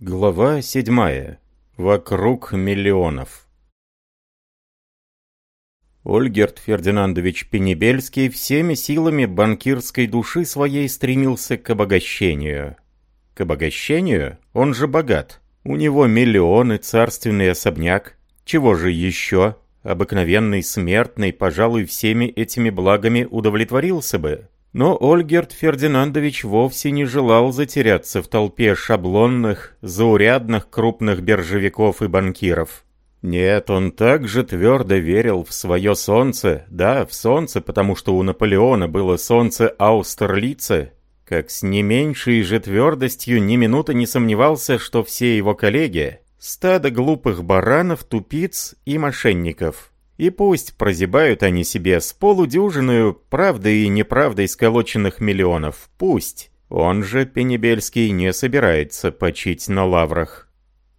Глава седьмая. Вокруг миллионов. Ольгерт Фердинандович Пенебельский всеми силами банкирской души своей стремился к обогащению. К обогащению? Он же богат. У него миллионы, царственный особняк. Чего же еще? Обыкновенный смертный, пожалуй, всеми этими благами удовлетворился бы. Но Ольгерт Фердинандович вовсе не желал затеряться в толпе шаблонных, заурядных крупных биржевиков и банкиров. Нет, он также твердо верил в свое солнце, да, в солнце, потому что у Наполеона было солнце Аустерлице, как с не меньшей же твердостью ни минуты не сомневался, что все его коллеги — стадо глупых баранов, тупиц и мошенников. И пусть прозябают они себе с полудюжиною правдой и неправдой сколоченных миллионов. Пусть. Он же, Пенебельский, не собирается почить на лаврах.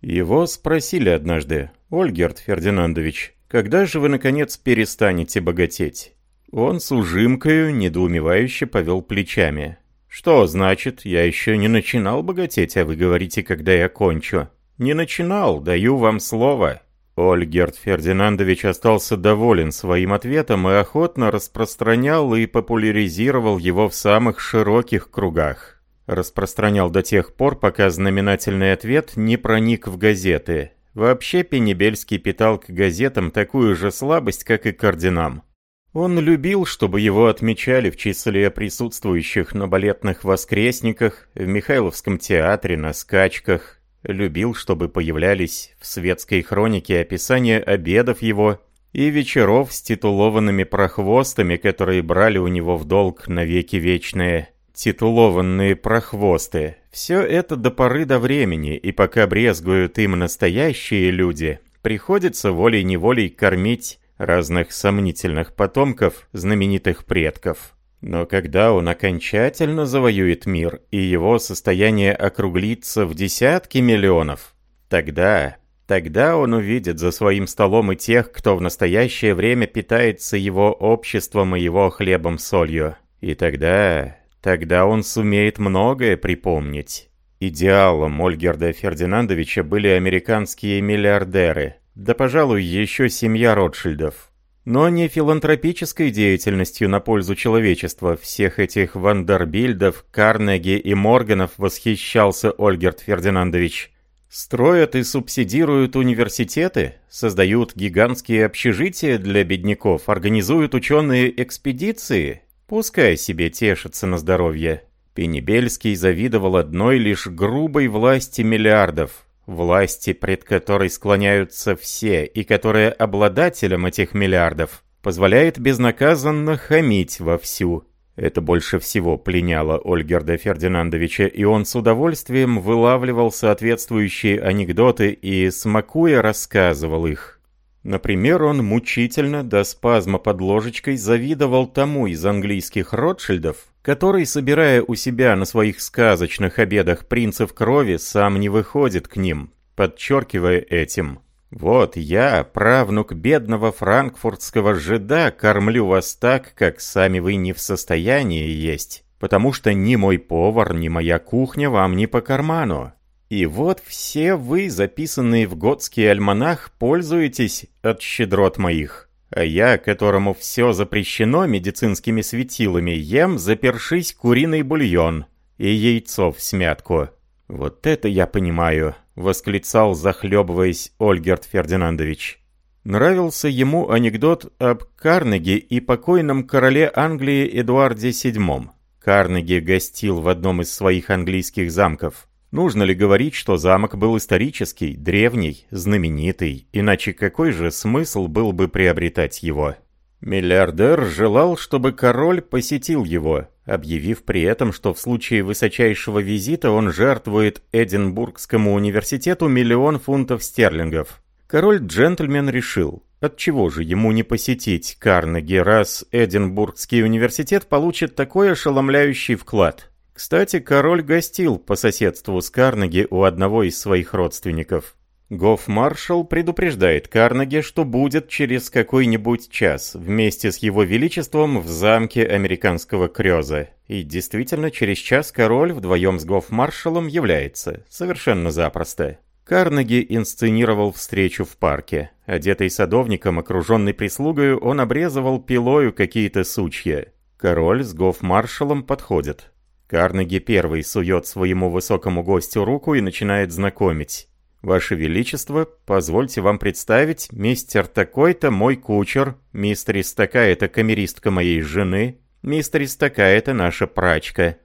Его спросили однажды, «Ольгерт Фердинандович, когда же вы, наконец, перестанете богатеть?» Он с ужимкою недоумевающе повел плечами. «Что значит, я еще не начинал богатеть, а вы говорите, когда я кончу?» «Не начинал, даю вам слово. Ольгерт Фердинандович остался доволен своим ответом и охотно распространял и популяризировал его в самых широких кругах. Распространял до тех пор, пока знаменательный ответ не проник в газеты. Вообще Пенебельский питал к газетам такую же слабость, как и к орденам. Он любил, чтобы его отмечали в числе присутствующих на балетных воскресниках, в Михайловском театре, на скачках, Любил, чтобы появлялись в светской хронике описания обедов его и вечеров с титулованными прохвостами, которые брали у него в долг навеки вечные. Титулованные прохвосты. Все это до поры до времени, и пока брезгуют им настоящие люди, приходится волей-неволей кормить разных сомнительных потомков знаменитых предков. Но когда он окончательно завоюет мир, и его состояние округлится в десятки миллионов, тогда, тогда он увидит за своим столом и тех, кто в настоящее время питается его обществом и его хлебом-солью. И тогда, тогда он сумеет многое припомнить. Идеалом Ольгерда Фердинандовича были американские миллиардеры, да, пожалуй, еще семья Ротшильдов но не филантропической деятельностью на пользу человечества всех этих Вандербильдов, Карнеги и Морганов восхищался Ольгерт Фердинандович. Строят и субсидируют университеты, создают гигантские общежития для бедняков, организуют ученые экспедиции. Пускай себе тешатся на здоровье. Пенебельский завидовал одной лишь грубой власти миллиардов, власти, пред которой склоняются все, и которая обладателям этих миллиардов позволяет безнаказанно хамить вовсю. Это больше всего пленяло Ольгерда Фердинандовича, и он с удовольствием вылавливал соответствующие анекдоты и, смакуя, рассказывал их. Например, он мучительно до спазма под ложечкой завидовал тому из английских Ротшильдов, который, собирая у себя на своих сказочных обедах принцев крови, сам не выходит к ним, подчеркивая этим. «Вот я, правнук бедного франкфуртского жида, кормлю вас так, как сами вы не в состоянии есть, потому что ни мой повар, ни моя кухня вам не по карману. И вот все вы, записанные в готский альманах, пользуетесь от щедрот моих. А я, которому все запрещено медицинскими светилами, ем, запершись, куриный бульон и яйцо в смятку. Вот это я понимаю, восклицал, захлебываясь, Ольгерт Фердинандович. Нравился ему анекдот об Карнеге и покойном короле Англии Эдуарде VII. Карнеги гостил в одном из своих английских замков. Нужно ли говорить, что замок был исторический, древний, знаменитый, иначе какой же смысл был бы приобретать его? Миллиардер желал, чтобы король посетил его, объявив при этом, что в случае высочайшего визита он жертвует Эдинбургскому университету миллион фунтов стерлингов. Король-джентльмен решил, отчего же ему не посетить Карнеги, раз Эдинбургский университет получит такой ошеломляющий вклад. Кстати, король гостил по соседству с Карнеги у одного из своих родственников. Гофмаршал предупреждает Карнеги, что будет через какой-нибудь час вместе с его величеством в замке американского Крёза. И действительно, через час король вдвоем с гофмаршалом является. Совершенно запросто. Карнеги инсценировал встречу в парке. Одетый садовником, окруженный прислугою, он обрезывал пилою какие-то сучья. Король с гофмаршалом подходит. Карнеги первый сует своему высокому гостю руку и начинает знакомить. «Ваше Величество, позвольте вам представить, мистер такой-то мой кучер, мистерис такая-то камеристка моей жены, мистерис такая-то наша прачка».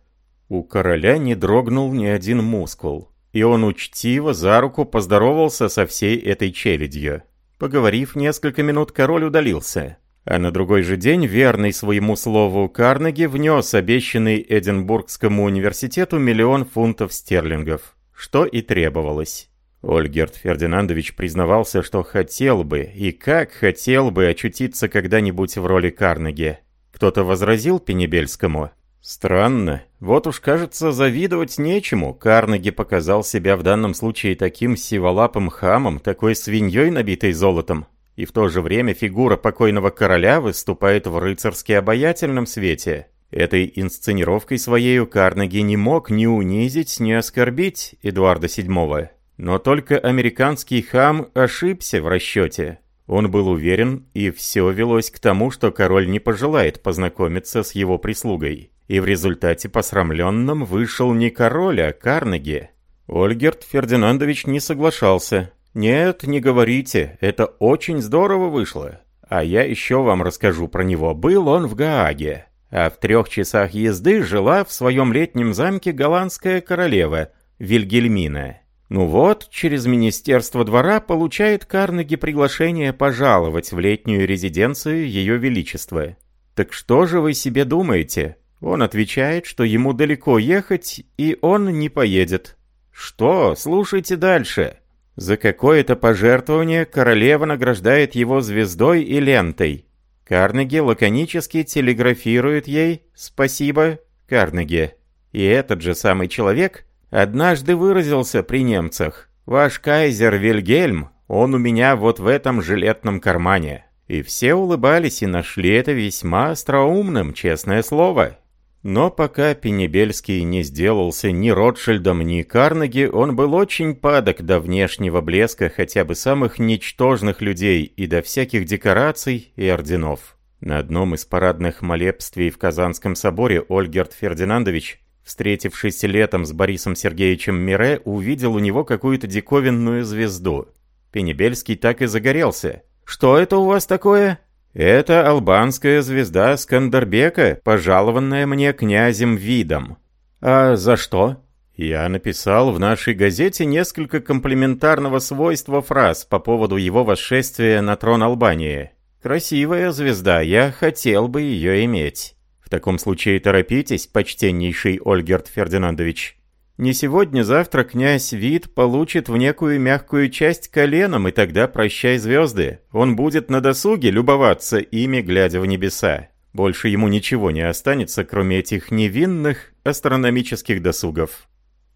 У короля не дрогнул ни один мускул, и он учтиво за руку поздоровался со всей этой челядью. Поговорив несколько минут, король удалился. А на другой же день, верный своему слову Карнеги, внес обещанный Эдинбургскому университету миллион фунтов стерлингов, что и требовалось. Ольгерт Фердинандович признавался, что хотел бы, и как хотел бы очутиться когда-нибудь в роли Карнеги. Кто-то возразил Пенебельскому. Странно. Вот уж, кажется, завидовать нечему. Карнеги показал себя в данном случае таким сиволапым хамом, такой свиньей, набитой золотом. И в то же время фигура покойного короля выступает в рыцарски обаятельном свете. Этой инсценировкой своею Карнеги не мог ни унизить, ни оскорбить Эдуарда VII. Но только американский хам ошибся в расчете. Он был уверен, и все велось к тому, что король не пожелает познакомиться с его прислугой. И в результате посрамленным вышел не король, а Карнеги. Ольгерт Фердинандович не соглашался. «Нет, не говорите, это очень здорово вышло. А я еще вам расскажу про него. Был он в Гааге, а в трех часах езды жила в своем летнем замке голландская королева Вильгельмина. Ну вот, через Министерство двора получает Карнеги приглашение пожаловать в летнюю резиденцию Ее Величества. Так что же вы себе думаете? Он отвечает, что ему далеко ехать, и он не поедет. Что? Слушайте дальше. За какое-то пожертвование королева награждает его звездой и лентой. Карнеги лаконически телеграфирует ей «Спасибо, Карнеги». И этот же самый человек Однажды выразился при немцах. «Ваш кайзер Вильгельм, он у меня вот в этом жилетном кармане». И все улыбались и нашли это весьма остроумным, честное слово. Но пока Пенебельский не сделался ни Ротшильдом, ни Карнеги, он был очень падок до внешнего блеска хотя бы самых ничтожных людей и до всяких декораций и орденов. На одном из парадных молебствий в Казанском соборе Ольгерт Фердинандович встретившись летом с Борисом Сергеевичем Мире, увидел у него какую-то диковинную звезду. Пенебельский так и загорелся. «Что это у вас такое?» «Это албанская звезда Скандербека, пожалованная мне князем Видом». «А за что?» Я написал в нашей газете несколько комплиментарного свойства фраз по поводу его восшествия на трон Албании. Красивая звезда, я хотел бы ее иметь. В таком случае торопитесь, почтеннейший Ольгерт Фердинандович. Не сегодня-завтра князь Вит получит в некую мягкую часть коленом, и тогда прощай звезды. Он будет на досуге любоваться ими, глядя в небеса. Больше ему ничего не останется, кроме этих невинных астрономических досугов.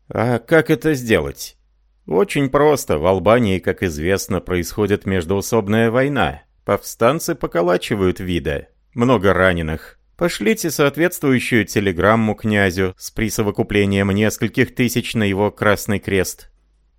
А как это сделать? Очень просто. В Албании, как известно, происходит междоусобная война. Повстанцы поколачивают вида. Много раненых. Пошлите соответствующую телеграмму князю с присовокуплением нескольких тысяч на его Красный Крест.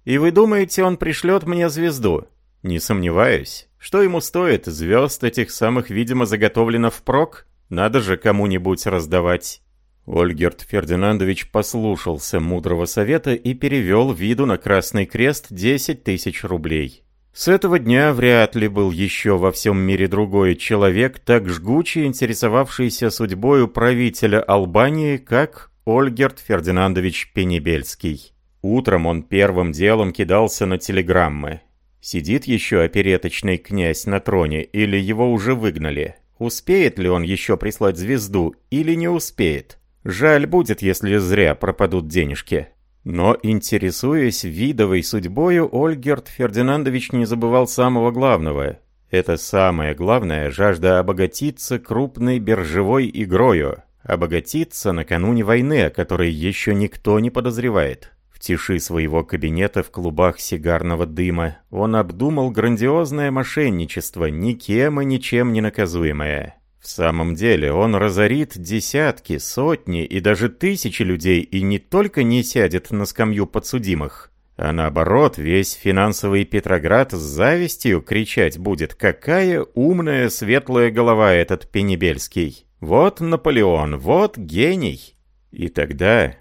И вы думаете, он пришлет мне звезду? Не сомневаюсь. Что ему стоит звезд этих самых, видимо, заготовлено впрок? Надо же кому-нибудь раздавать. Ольгерт Фердинандович послушался мудрого совета и перевел виду на Красный Крест 10 тысяч рублей. С этого дня вряд ли был еще во всем мире другой человек, так жгуче интересовавшийся судьбою правителя Албании, как Ольгерт Фердинандович Пенебельский. Утром он первым делом кидался на телеграммы. Сидит еще опереточный князь на троне, или его уже выгнали? Успеет ли он еще прислать звезду, или не успеет? Жаль будет, если зря пропадут денежки. Но, интересуясь видовой судьбою, Ольгерт Фердинандович не забывал самого главного. Это самое главное – жажда обогатиться крупной биржевой игрою, обогатиться накануне войны, о которой еще никто не подозревает. В тиши своего кабинета в клубах сигарного дыма он обдумал грандиозное мошенничество, никем и ничем не наказуемое. В самом деле он разорит десятки, сотни и даже тысячи людей и не только не сядет на скамью подсудимых, а наоборот, весь финансовый Петроград с завистью кричать будет «Какая умная светлая голова этот Пенебельский! Вот Наполеон, вот гений!» И тогда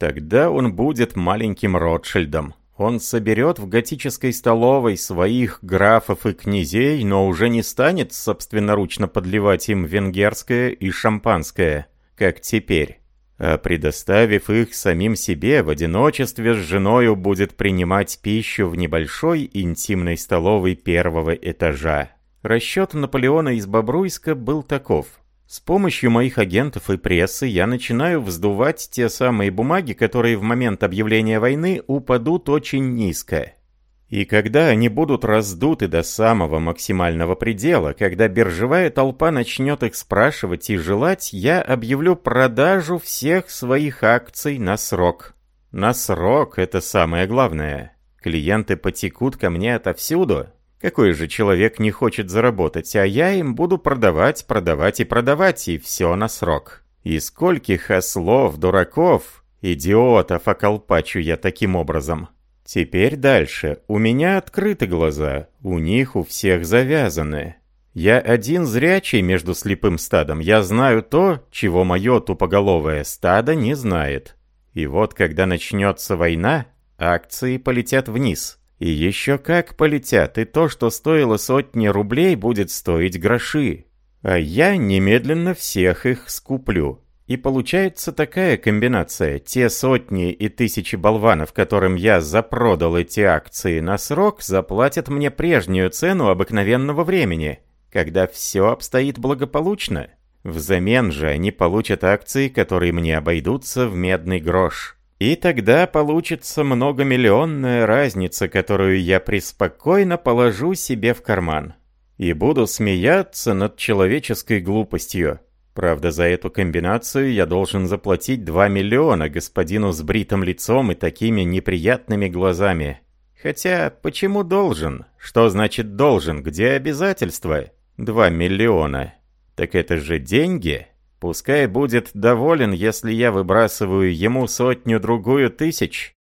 Тогда он будет маленьким Ротшильдом. Он соберет в готической столовой своих графов и князей, но уже не станет собственноручно подливать им венгерское и шампанское, как теперь. А предоставив их самим себе, в одиночестве с женою будет принимать пищу в небольшой интимной столовой первого этажа. Расчет Наполеона из Бобруйска был таков. С помощью моих агентов и прессы я начинаю вздувать те самые бумаги, которые в момент объявления войны упадут очень низко. И когда они будут раздуты до самого максимального предела, когда биржевая толпа начнет их спрашивать и желать, я объявлю продажу всех своих акций на срок. На срок – это самое главное. Клиенты потекут ко мне отовсюду, какой же человек не хочет заработать, а я им буду продавать, продавать и продавать, и все на срок. И скольких ослов, дураков, идиотов околпачу я таким образом. Теперь дальше. У меня открыты глаза, у них у всех завязаны. Я один зрячий между слепым стадом. Я знаю то, чего мое тупоголовое стадо не знает. И вот когда начнется война, акции полетят вниз. И еще как полетят, и то, что стоило сотни рублей, будет стоить гроши. А я немедленно всех их скуплю. И получается такая комбинация. Те сотни и тысячи болванов, которым я запродал эти акции на срок, заплатят мне прежнюю цену обыкновенного времени, когда все обстоит благополучно. Взамен же они получат акции, которые мне обойдутся в медный грош. И тогда получится многомиллионная разница, которую я преспокойно положу себе в карман. И буду смеяться над человеческой глупостью. Правда, за эту комбинацию я должен заплатить 2 миллиона господину с бритым лицом и такими неприятными глазами. Хотя, почему должен? Что значит должен? Где обязательства? 2 миллиона. Так это же деньги. Пускай будет доволен, если я выбрасываю ему сотню-другую тысяч.